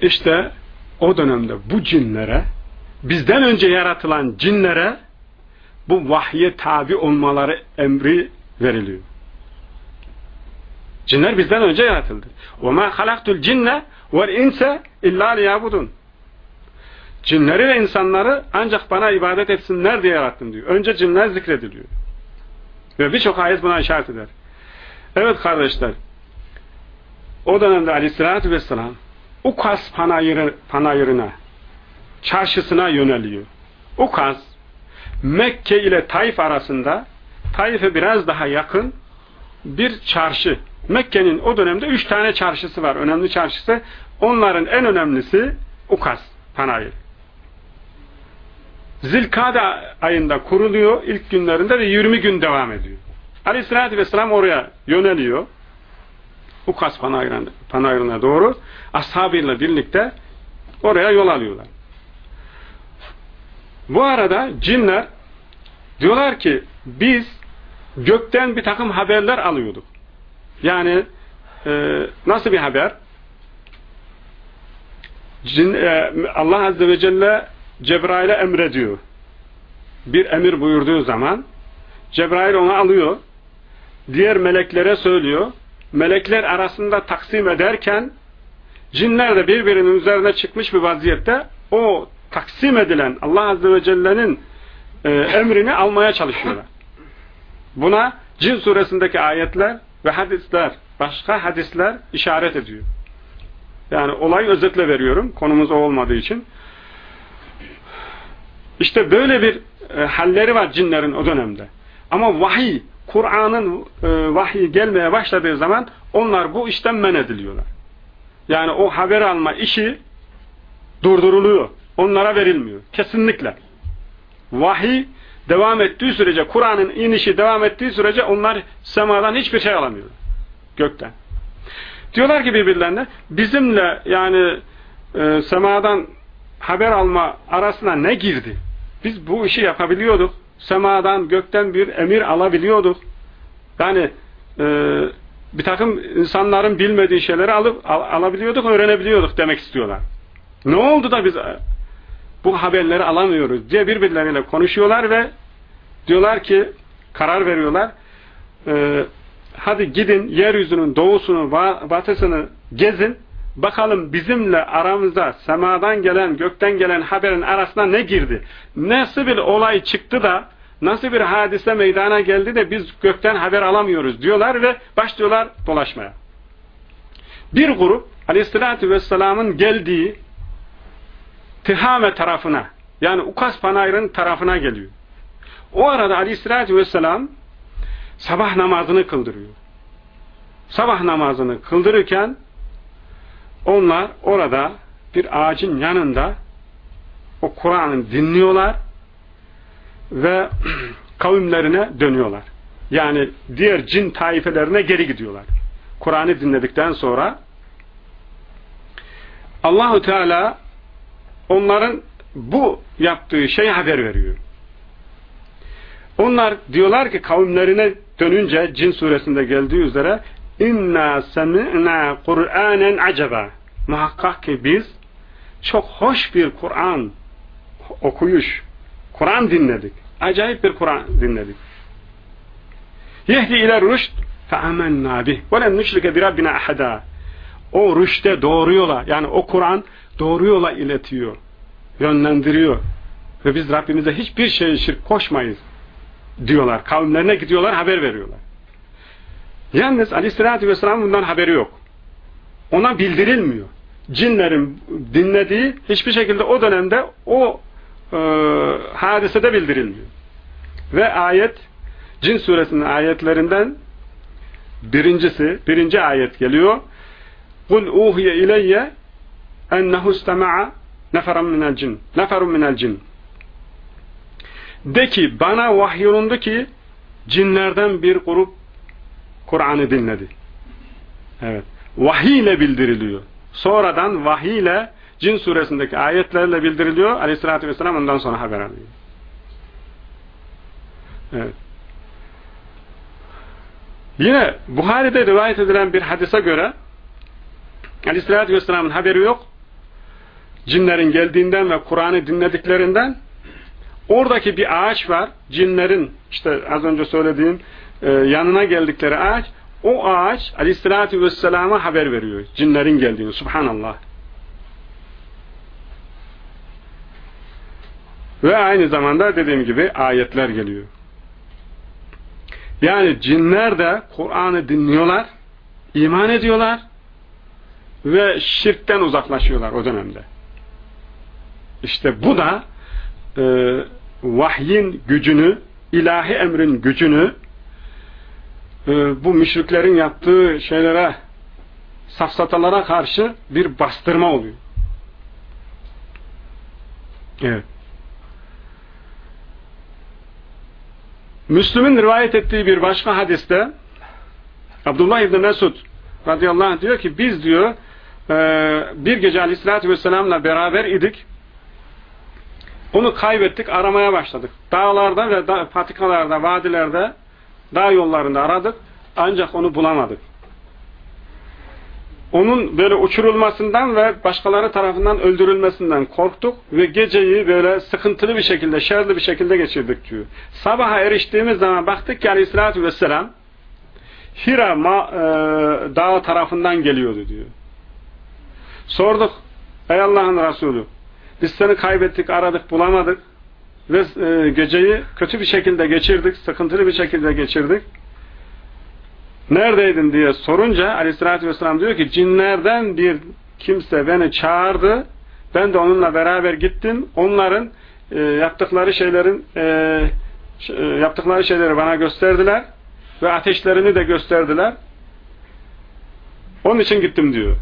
İşte o dönemde bu cinlere bizden önce yaratılan cinlere bu vahye tabi olmaları emri veriliyor. Cinler bizden önce yaratıldı. وَمَا خَلَقْتُ الْجِنَّ وَالْاِنْسَ اِلَّا لِيَابُدُونَ Cinleri ve insanları ancak bana ibadet etsinler diye yarattım diyor. Önce cinler zikrediliyor. Ve birçok ayet buna işaret eder. Evet kardeşler, o dönemde aleyhissalatü vesselam Ukas panayırı, panayırına, çarşısına yöneliyor. Ukas, Mekke ile Taif arasında, Taif'e biraz daha yakın bir çarşı. Mekke'nin o dönemde üç tane çarşısı var. Önemli çarşısı. Onların en önemlisi Ukas, panayır. Zilkade ayında kuruluyor ilk günlerinde ve 20 gün devam ediyor. Aleyhissalatü vesselam oraya yöneliyor. Ukas panayırına doğru ashabıyla birlikte oraya yol alıyorlar. Bu arada cinler diyorlar ki biz gökten bir takım haberler alıyorduk. Yani e, nasıl bir haber? Cin, e, Allah Azze ve Celle Cebrail'e emrediyor. Bir emir buyurduğu zaman Cebrail onu alıyor. Diğer meleklere söylüyor. Melekler arasında taksim ederken cinler de birbirinin üzerine çıkmış bir vaziyette o taksim edilen Allah Azze ve Celle'nin e, emrini almaya çalışıyorlar. Buna Cin suresindeki ayetler ve hadisler, başka hadisler işaret ediyor. Yani olayı özetle veriyorum. Konumuz o olmadığı için. İşte böyle bir e, halleri var cinlerin o dönemde. Ama vahiy, Kur'an'ın e, vahyi gelmeye başladığı zaman onlar bu işten men ediliyorlar. Yani o haber alma işi durduruluyor. Onlara verilmiyor. Kesinlikle. Vahiy devam ettiği sürece, Kur'an'ın inişi devam ettiği sürece onlar semadan hiçbir şey alamıyor. Gökten. Diyorlar ki birbirlerine bizimle yani e, semadan haber alma arasına ne girdi? Biz bu işi yapabiliyorduk. Semadan, gökten bir emir alabiliyorduk. Yani e, bir takım insanların bilmediği şeyleri alıp al, alabiliyorduk, öğrenebiliyorduk demek istiyorlar. Ne oldu da biz bu haberleri alamıyoruz diye birbirleriyle konuşuyorlar ve diyorlar ki karar veriyorlar e, hadi gidin yeryüzünün doğusunu batısını gezin bakalım bizimle aramızda semadan gelen gökten gelen haberin arasına ne girdi? Nasıl bir olay çıktı da nasıl bir hadise meydana geldi de biz gökten haber alamıyoruz? diyorlar ve başlıyorlar dolaşmaya. Bir grup aleyhissalatü vesselamın geldiği Tihame tarafına yani Ukas Panayır'ın tarafına geliyor. O arada aleyhissalatü vesselam sabah namazını kıldırıyor. Sabah namazını kıldırırken onlar orada bir ağacın yanında o Kur'an'ı dinliyorlar ve <clears throat> kavimlerine dönüyorlar. Yani diğer cin taifelerine geri gidiyorlar. Kur'an'ı dinledikten sonra Allahu Teala onların bu yaptığı şey haber veriyor. Onlar diyorlar ki kavimlerine dönünce cin suresinde geldiği üzere inna semi'na Kur'anen acaba muhakkak ki biz çok hoş bir Kur'an okuyuş Kur'an dinledik. Acayip bir Kur'an dinledik. Yehdi ile rüşt fe'amennâ bih ve lem nüşrike o rüşte doğru yola yani o Kur'an doğru yola iletiyor yönlendiriyor ve biz Rabbimize hiçbir şey şirk koşmayız diyorlar. Kavimlerine gidiyorlar haber veriyorlar. Yalnız aleyhissalatü vesselam bundan haberi yok. Ona bildirilmiyor. Cinlerin dinlediği hiçbir şekilde o dönemde o e, hadisede bildirilmiyor. Ve ayet Cin suresinin ayetlerinden birincisi, birinci ayet geliyor. Kul uhiye ileyye ennehu istema'a neferun minel cin. Neferun minel cin. De ki bana vahyolundu ki cinlerden bir grup Kur'an'ı dinledi. Evet. Vahiy ile bildiriliyor. Sonradan vahiy ile Cin suresindeki ayetlerle bildiriliyor. Aleyhissalatü vesselam ondan sonra haber alıyor. Evet. Yine Buhari'de rivayet edilen bir hadise göre Aleyhisselatü Vesselam'ın haberi yok. Cinlerin geldiğinden ve Kur'an'ı dinlediklerinden oradaki bir ağaç var. Cinlerin işte az önce söylediğim e, yanına geldikleri ağaç o ağaç Aleyhisselatü Vesselam'a haber veriyor. Cinlerin geldiğini. Subhanallah. Ve aynı zamanda dediğim gibi ayetler geliyor. Yani cinler de Kur'an'ı dinliyorlar, iman ediyorlar ve şirkten uzaklaşıyorlar o dönemde. İşte bu da e, vahyin gücünü, ilahi emrin gücünü e, bu müşriklerin yaptığı şeylere safsatalara karşı bir bastırma oluyor. Evet. Müslüm'ün rivayet ettiği bir başka hadiste Abdullah İbni Mesud radıyallahu anh diyor ki biz diyor e, bir gece aleyhissalatü vesselamla beraber idik onu kaybettik aramaya başladık dağlarda ve da, patikalarda vadilerde dağ yollarında aradık ancak onu bulamadık onun böyle uçurulmasından ve başkaları tarafından öldürülmesinden korktuk ve geceyi böyle sıkıntılı bir şekilde, şerli bir şekilde geçirdik diyor. Sabaha eriştiğimiz zaman baktık ki aleyhissalatü vesselam Hira ma, e, dağı tarafından geliyordu diyor. Sorduk, ey Allah'ın Resulü, biz seni kaybettik, aradık, bulamadık ve e, geceyi kötü bir şekilde geçirdik, sıkıntılı bir şekilde geçirdik. Neredeydin diye sorunca aleyhissalatü vesselam diyor ki cinlerden bir kimse beni çağırdı. Ben de onunla beraber gittim. Onların e, yaptıkları şeylerin e, e, yaptıkları şeyleri bana gösterdiler ve ateşlerini de gösterdiler. Onun için gittim diyor.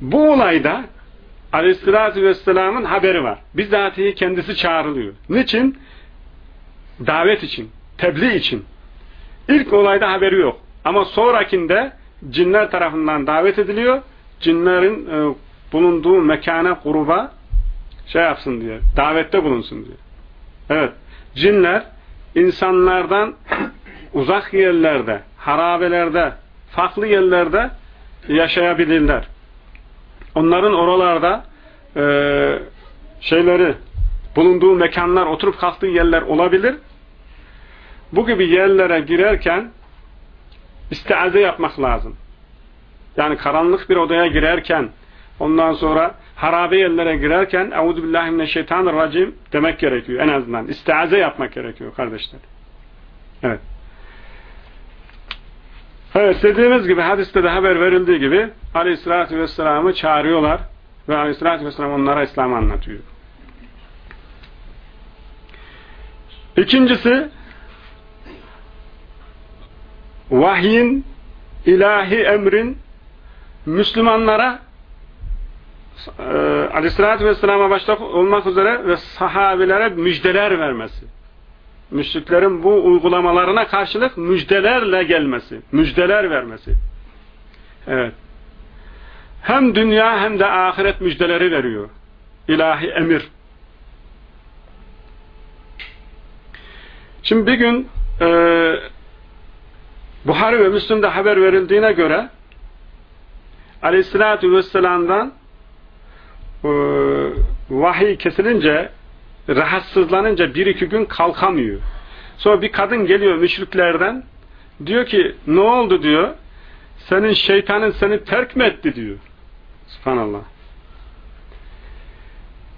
Bu olayda aleyhissalatü vesselamın haberi var bizzatihi kendisi çağrılıyor niçin? davet için tebliğ için İlk olayda haberi yok. Ama sonrakinde cinler tarafından davet ediliyor. Cinlerin e, bulunduğu mekana, gruba şey yapsın diye, davette bulunsun diye. Evet, cinler insanlardan <clears throat> uzak yerlerde, harabelerde, farklı yerlerde yaşayabilirler. Onların oralarda e, şeyleri, bulunduğu mekanlar, oturup kalktığı yerler olabilir bu gibi yerlere girerken istiaze yapmak lazım. Yani karanlık bir odaya girerken ondan sonra harabe yerlere girerken euzubillahimineşşeytanirracim demek gerekiyor en azından. İstiaze yapmak gerekiyor kardeşler. Evet. Evet dediğimiz gibi hadiste de haber verildiği gibi aleyhissalatü vesselam'ı çağırıyorlar ve aleyhissalatü vesselam onlara İslam'ı anlatıyor. İkincisi vahyin, ilahi emrin Müslümanlara e, aleyhissalatü vesselama başta olmak üzere ve sahabilere müjdeler vermesi. Müşriklerin bu uygulamalarına karşılık müjdelerle gelmesi. Müjdeler vermesi. Evet. Hem dünya hem de ahiret müjdeleri veriyor. İlahi emir. Şimdi bir gün e, Buhari ve Müslüm'de haber verildiğine göre Aleyhisselatü Vesselam'dan e, vahiy kesilince rahatsızlanınca bir iki gün kalkamıyor. Sonra bir kadın geliyor müşriklerden diyor ki ne oldu diyor senin şeytanın seni terk mi etti diyor. Subhanallah.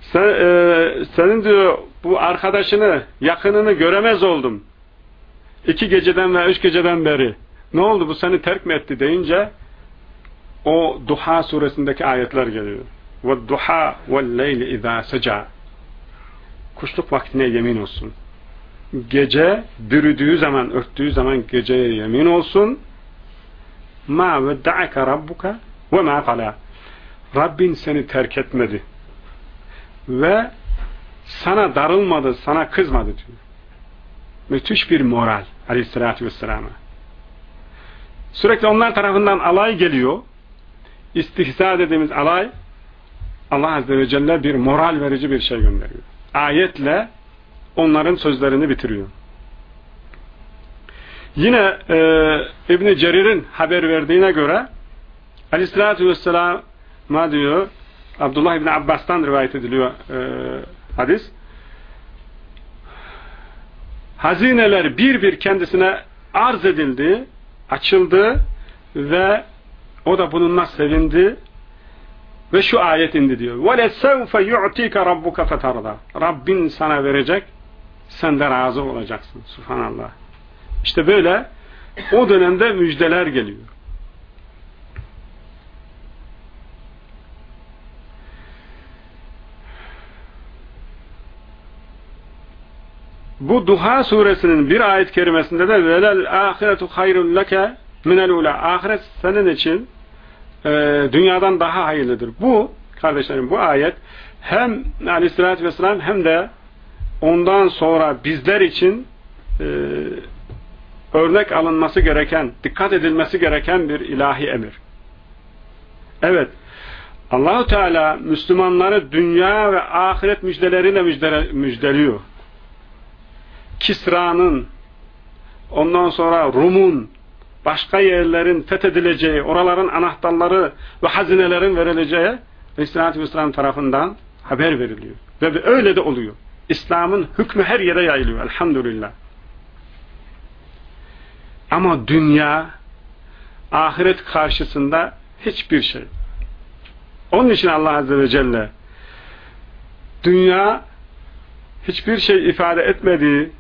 Sen, e, senin diyor bu arkadaşını yakınını göremez oldum. İki geceden ve üç geceden beri. Ne oldu bu seni terk mi etti deyince o Duha suresindeki ayetler geliyor. Ve leyli izâ seca. Kuşluk vaktine yemin olsun. Gece bürüdüğü zaman, örttüğü zaman geceye yemin olsun. Ma vedda'aka rabbuka ve ma kala. Rabbin seni terk etmedi. Ve sana darılmadı, sana kızmadı diyor. Müthiş bir moral aleyhissalatü vesselam'a. Sürekli onlar tarafından alay geliyor. İstihza dediğimiz alay Allah Azze ve Celle bir moral verici bir şey gönderiyor. Ayetle onların sözlerini bitiriyor. Yine e, İbn Cerir'in haber verdiğine göre Aleyhisselatü Vesselam'a diyor Abdullah İbni Abbas'tan rivayet ediliyor e, hadis. Hazineler bir bir kendisine arz edildi, açıldı ve o da bununla sevindi ve şu ayet indi diyor. وَلَسَوْفَ يُعْتِيكَ رَبُّكَ فَتَرْضَى Rabbin sana verecek, sen de razı olacaksın. Subhanallah. İşte böyle o dönemde müjdeler geliyor. Bu Duha suresinin bir ayet kerimesinde de velel ahiretu hayrun leke minel ula. Ahiret senin için e, dünyadan daha hayırlıdır. Bu kardeşlerim bu ayet hem aleyhissalatü vesselam hem de ondan sonra bizler için e, örnek alınması gereken, dikkat edilmesi gereken bir ilahi emir. Evet, Allahu Teala Müslümanları dünya ve ahiret müjdeleriyle müjdele, müjdeliyor. Kisra'nın, ondan sonra Rum'un, başka yerlerin fethedileceği, oraların anahtarları ve hazinelerin verileceği Aleyhisselatü Vesselam tarafından haber veriliyor. Ve öyle de oluyor. İslam'ın hükmü her yere yayılıyor. Elhamdülillah. Ama dünya ahiret karşısında hiçbir şey. Onun için Allah Azze ve Celle dünya hiçbir şey ifade etmediği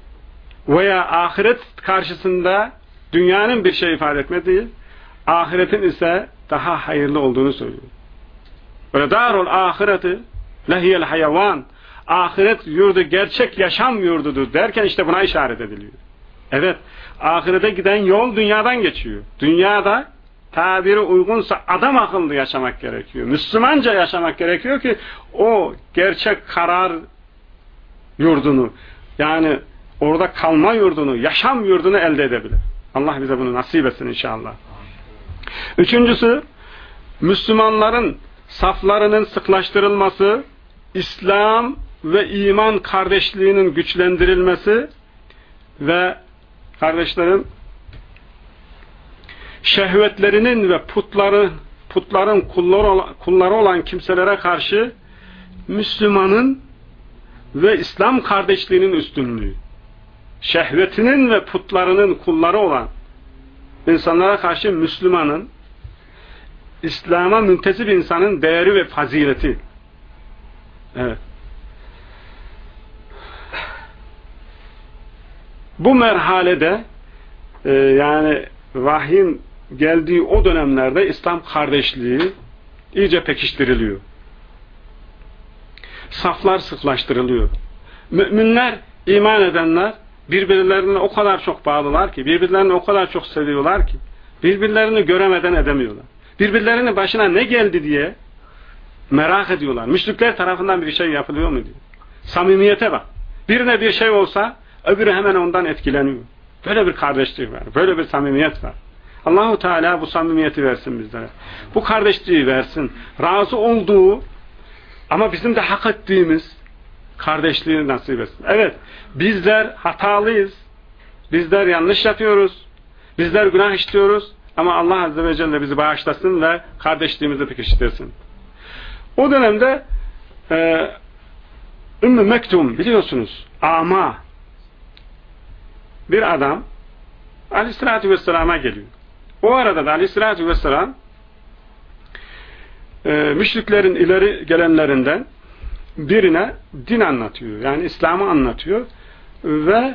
veya ahiret karşısında dünyanın bir şey ifade etmediği, ahiretin ise daha hayırlı olduğunu söylüyor. Ve darul ahireti lehiyel hayvan ahiret yurdu gerçek yaşam yurdudur derken işte buna işaret ediliyor. Evet, ahirete giden yol dünyadan geçiyor. Dünyada tabiri uygunsa adam akıllı yaşamak gerekiyor. Müslümanca yaşamak gerekiyor ki o gerçek karar yurdunu yani orada kalma yurdunu, yaşam yurdunu elde edebilir. Allah bize bunu nasip etsin inşallah. Üçüncüsü, Müslümanların saflarının sıklaştırılması, İslam ve iman kardeşliğinin güçlendirilmesi ve kardeşlerim şehvetlerinin ve putların putların kulları olan kimselere karşı Müslümanın ve İslam kardeşliğinin üstünlüğü şehvetinin ve putlarının kulları olan insanlara karşı Müslümanın İslam'a müntesip insanın değeri ve fazileti evet bu merhalede e, yani vahyin geldiği o dönemlerde İslam kardeşliği iyice pekiştiriliyor. Saflar sıklaştırılıyor. Müminler, iman edenler birbirlerine o kadar çok bağlılar ki, birbirlerini o kadar çok seviyorlar ki, birbirlerini göremeden edemiyorlar. Birbirlerinin başına ne geldi diye Merak ediyorlar. Müşrikler tarafından bir şey yapılıyor mu diyor. Samimiyete bak. Birine bir şey olsa öbürü hemen ondan etkileniyor. Böyle bir kardeşlik var. Böyle bir samimiyet var. Allahu Teala bu samimiyeti versin bizlere. Bu kardeşliği versin. Razı olduğu ama bizim de hak ettiğimiz kardeşliği nasip etsin. Evet, bizler hatalıyız. Bizler yanlış yapıyoruz. Bizler günah işliyoruz. Ama Allah Azze ve Celle bizi bağışlasın ve kardeşliğimizi pekiştirsin. O dönemde e, Ümmü Mektum biliyorsunuz ama bir adam Aleyhisselatü Vesselam'a geliyor. O arada da Aleyhisselatü Vesselam e, müşriklerin ileri gelenlerinden birine din anlatıyor. Yani İslam'ı anlatıyor ve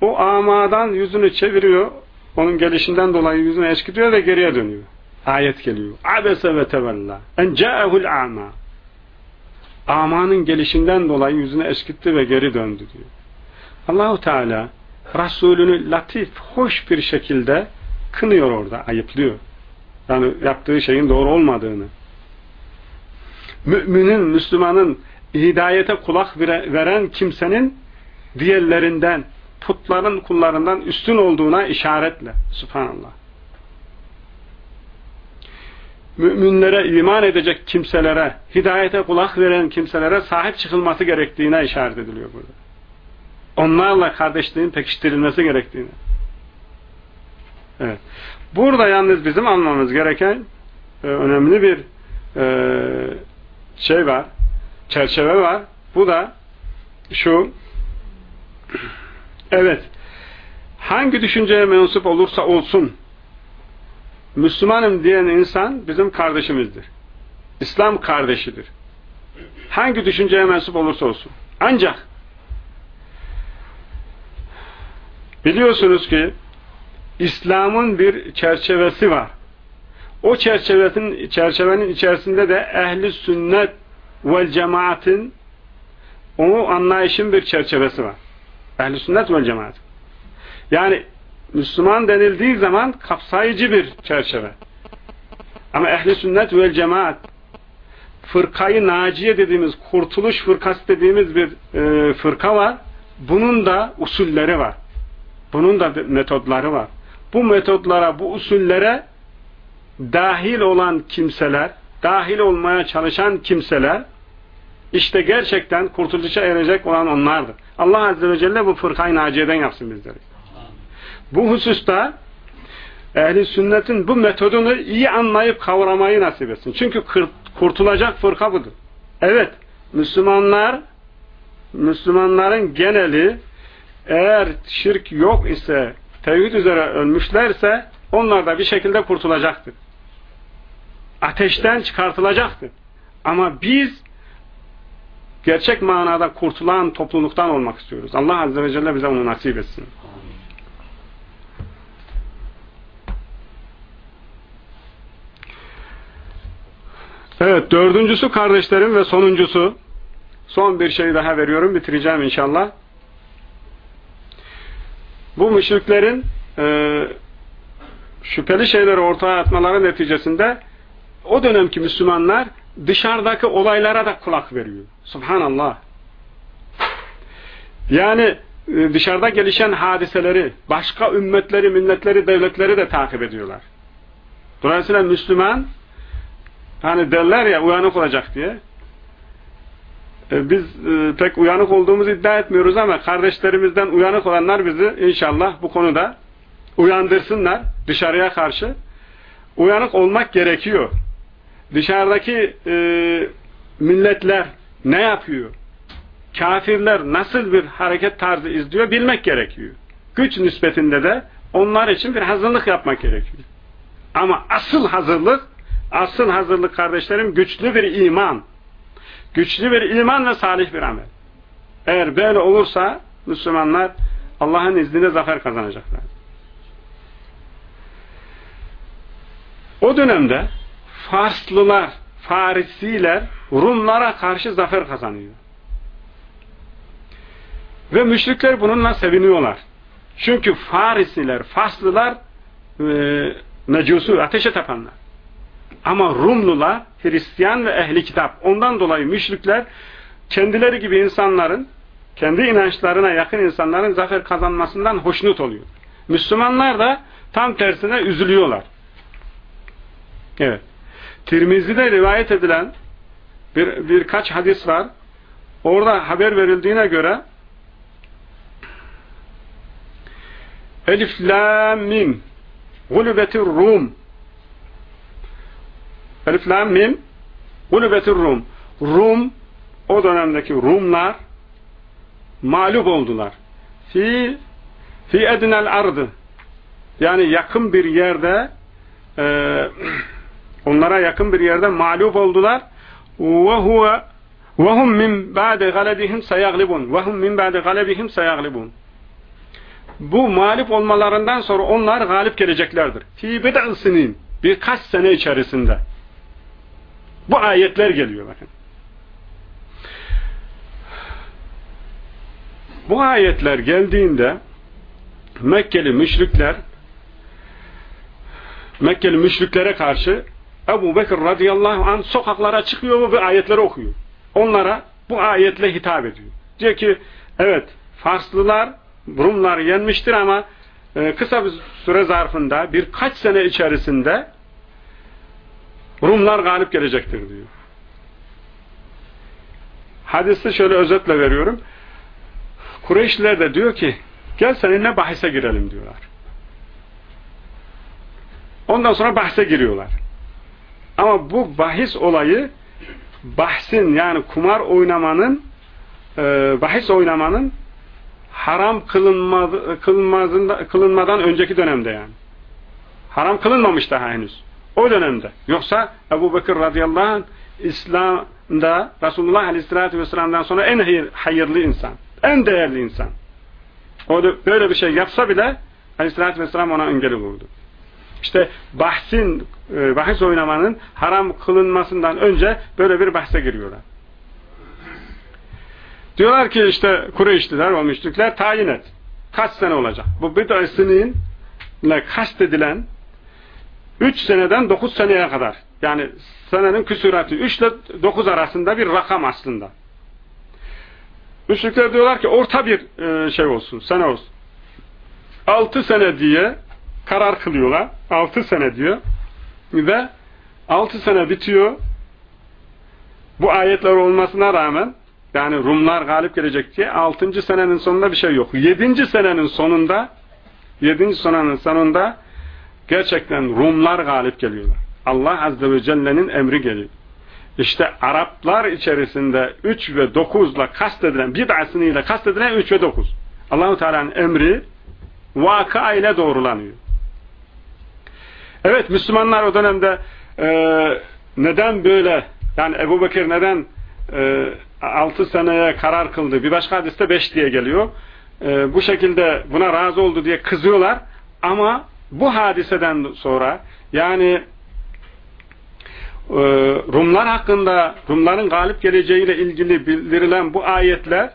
o amadan yüzünü çeviriyor. Onun gelişinden dolayı yüzünü eşkitiyor ve geriye dönüyor. Ayet geliyor. Abese ve tevella. En ca'ehul ama. Amanın gelişinden dolayı yüzünü eşkitti ve geri döndü diyor. Allahu Teala Resulünü latif, hoş bir şekilde kınıyor orada, ayıplıyor. Yani yaptığı şeyin doğru olmadığını. Müminin, Müslümanın hidayete kulak veren kimsenin diğerlerinden, putların kullarından üstün olduğuna işaretle. Subhanallah. Müminlere, iman edecek kimselere, hidayete kulak veren kimselere sahip çıkılması gerektiğine işaret ediliyor burada. Onlarla kardeşliğin pekiştirilmesi gerektiğine. Evet. Burada yalnız bizim anlamamız gereken e, önemli bir e, şey var, çerçeve var. Bu da şu evet hangi düşünceye mensup olursa olsun Müslümanım diyen insan bizim kardeşimizdir. İslam kardeşidir. Hangi düşünceye mensup olursa olsun. Ancak biliyorsunuz ki İslam'ın bir çerçevesi var. O çerçevenin, çerçevenin içerisinde de ehli sünnet vel cemaatin o anlayışın bir çerçevesi var. Ehli sünnet vel cemaat. Yani Müslüman denildiği zaman kapsayıcı bir çerçeve. Ama ehli sünnet vel cemaat fırkayı naciye dediğimiz kurtuluş fırkası dediğimiz bir e, fırka var. Bunun da usulleri var. Bunun da metodları var. Bu metodlara, bu usullere dahil olan kimseler, dahil olmaya çalışan kimseler işte gerçekten kurtuluşa erecek olan onlardır. Allah Azze ve Celle bu fırkayı naciyeden yapsın bizleri. Bu hususta ehli sünnetin bu metodunu iyi anlayıp kavramayı nasip etsin. Çünkü kurtulacak fırka budur. Evet, Müslümanlar Müslümanların geneli eğer şirk yok ise tevhid üzere ölmüşlerse onlar da bir şekilde kurtulacaktır. Ateşten çıkartılacaktır. Ama biz gerçek manada kurtulan topluluktan olmak istiyoruz. Allah Azze ve Celle bize onu nasip etsin. Evet, dördüncüsü kardeşlerim ve sonuncusu. Son bir şey daha veriyorum, bitireceğim inşallah. Bu müşriklerin e, şüpheli şeyleri ortaya atmaları neticesinde o dönemki Müslümanlar dışarıdaki olaylara da kulak veriyor. Subhanallah. Yani e, dışarıda gelişen hadiseleri, başka ümmetleri, milletleri, devletleri de takip ediyorlar. Dolayısıyla Müslüman hani derler ya uyanık olacak diye e, biz e, pek uyanık olduğumuzu iddia etmiyoruz ama kardeşlerimizden uyanık olanlar bizi inşallah bu konuda uyandırsınlar dışarıya karşı. Uyanık olmak gerekiyor. Dışarıdaki e, milletler ne yapıyor? Kafirler nasıl bir hareket tarzı izliyor bilmek gerekiyor. Güç nispetinde de onlar için bir hazırlık yapmak gerekiyor. Ama asıl hazırlık, asıl hazırlık kardeşlerim güçlü bir iman güçlü bir iman ve salih bir amel. Eğer böyle olursa Müslümanlar Allah'ın izniyle zafer kazanacaklar. O dönemde Farslılar, Farisiler Rumlara karşı zafer kazanıyor. Ve müşrikler bununla seviniyorlar. Çünkü Farisiler, Farslılar e, mecusu, ateşe tapanlar. Ama Rumlular, Hristiyan ve ehli kitap. Ondan dolayı müşrikler kendileri gibi insanların, kendi inançlarına yakın insanların zafer kazanmasından hoşnut oluyor. Müslümanlar da tam tersine üzülüyorlar. Evet. Tirmizi'de rivayet edilen bir, birkaç hadis var. Orada haber verildiğine göre Elif Lam Mim Gulubetir Rum Elif Lam Mim Gulubetir Rum Rum o dönemdeki Rumlar mağlup oldular. Fi fi ednel ardı yani yakın bir yerde e, <clears throat> onlara yakın bir yerde mağlup oldular hum min ba'de galebihim seyaglibun ve hum min ba'de galebihim seyaglibun bu mağlup olmalarından sonra onlar galip geleceklerdir. Fi bid'ı sinin birkaç sene içerisinde bu ayetler geliyor bakın. Bu ayetler geldiğinde Mekkeli müşrikler Mekkeli müşriklere karşı Ebu Bekir radıyallahu anh sokaklara çıkıyor ve ayetleri okuyor. Onlara bu ayetle hitap ediyor. Diyor ki evet Farslılar Rumlar yenmiştir ama e, kısa bir süre zarfında birkaç sene içerisinde Rumlar galip gelecektir diyor. Hadisi şöyle özetle veriyorum. Kureyşliler de diyor ki gel seninle bahise girelim diyorlar. Ondan sonra bahse giriyorlar. Ama bu bahis olayı bahsin yani kumar oynamanın e, bahis oynamanın haram kılınmadı, kılınmadan önceki dönemde yani. Haram kılınmamış daha henüz. O dönemde. Yoksa Ebu Bekir radıyallahu anh İslam'da Resulullah aleyhissalatü vesselam'dan sonra en hayır, hayırlı insan. En değerli insan. O da böyle bir şey yapsa bile aleyhissalatü vesselam ona engel olurdu. İşte bahsin, e, bahis oynamanın haram kılınmasından önce böyle bir bahse giriyorlar. Diyorlar ki işte Kureyşliler o müşrikler tayin et. Kaç sene olacak? Bu bid'a ile kastedilen 3 seneden 9 seneye kadar. Yani senenin küsuratı 3 ile 9 arasında bir rakam aslında. Müşrikler diyorlar ki orta bir e, şey olsun, sene olsun. 6 sene diye karar kılıyorlar. 6 sene diyor. Ve 6 sene bitiyor. Bu ayetler olmasına rağmen yani Rumlar galip gelecek diye 6. senenin sonunda bir şey yok. 7. senenin sonunda 7. senenin sonunda gerçekten Rumlar galip geliyorlar. Allah Azze ve Celle'nin emri geliyor. İşte Araplar içerisinde 3 ve 9 ile kastedilen, bid'asını kastedilen 3 ve 9. Allahu Teala'nın emri vaka ile doğrulanıyor. Evet Müslümanlar o dönemde e, neden böyle yani Ebu Bekir neden e, 6 seneye karar kıldı. Bir başka hadiste 5 diye geliyor. E, bu şekilde buna razı oldu diye kızıyorlar. Ama bu hadiseden sonra yani e, Rumlar hakkında Rumların galip geleceğiyle ilgili bildirilen bu ayetler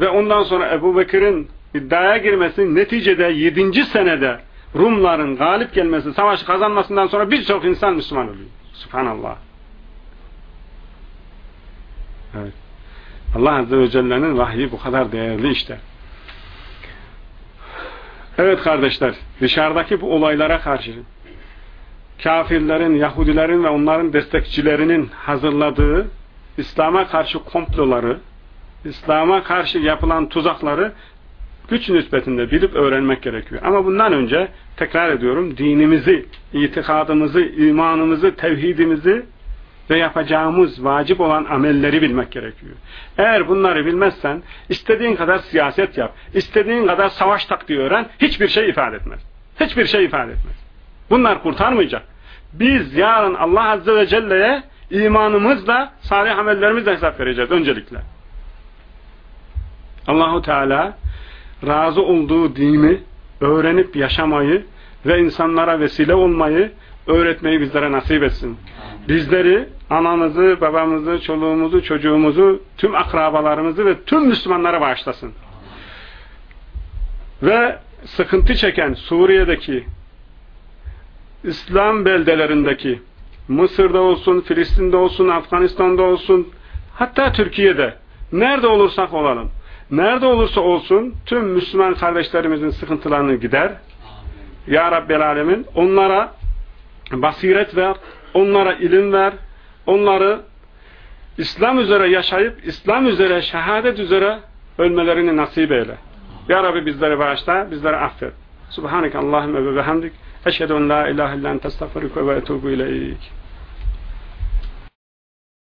ve ondan sonra Ebu Bekir'in iddiaya girmesi neticede 7. senede Rumların galip gelmesi, savaş kazanmasından sonra birçok insan Müslüman oluyor. Subhanallah. Evet. Allah Azze ve Celle'nin vahyi bu kadar değerli işte. Evet kardeşler, dışarıdaki bu olaylara karşı kafirlerin, Yahudilerin ve onların destekçilerinin hazırladığı İslam'a karşı komploları, İslam'a karşı yapılan tuzakları güç nispetinde bilip öğrenmek gerekiyor. Ama bundan önce tekrar ediyorum dinimizi, itikadımızı, imanımızı, tevhidimizi ve yapacağımız vacip olan amelleri bilmek gerekiyor. Eğer bunları bilmezsen istediğin kadar siyaset yap, istediğin kadar savaş taktiği öğren, hiçbir şey ifade etmez. Hiçbir şey ifade etmez. Bunlar kurtarmayacak. Biz yarın Allah Azze ve Celle'ye imanımızla, salih amellerimizle hesap vereceğiz öncelikle. Allahu Teala razı olduğu dini öğrenip yaşamayı ve insanlara vesile olmayı öğretmeyi bizlere nasip etsin. Bizleri, anamızı, babamızı, çoluğumuzu, çocuğumuzu, tüm akrabalarımızı ve tüm Müslümanlara bağışlasın. Ve sıkıntı çeken Suriye'deki İslam beldelerindeki Mısır'da olsun, Filistin'de olsun, Afganistan'da olsun, hatta Türkiye'de, nerede olursak olalım, nerede olursa olsun tüm Müslüman kardeşlerimizin sıkıntılarını gider. Ya Rabbel Alemin onlara basiret ver, onlara ilim ver, onları İslam üzere yaşayıp, İslam üzere, şehadet üzere ölmelerini nasip eyle. Ya Rabbi bizleri bağışla, bizleri affet. Subhaneke Allahümme ve bihamdik. Eşhedü en la ilahe illen testağfiruke ve etubu ileyk.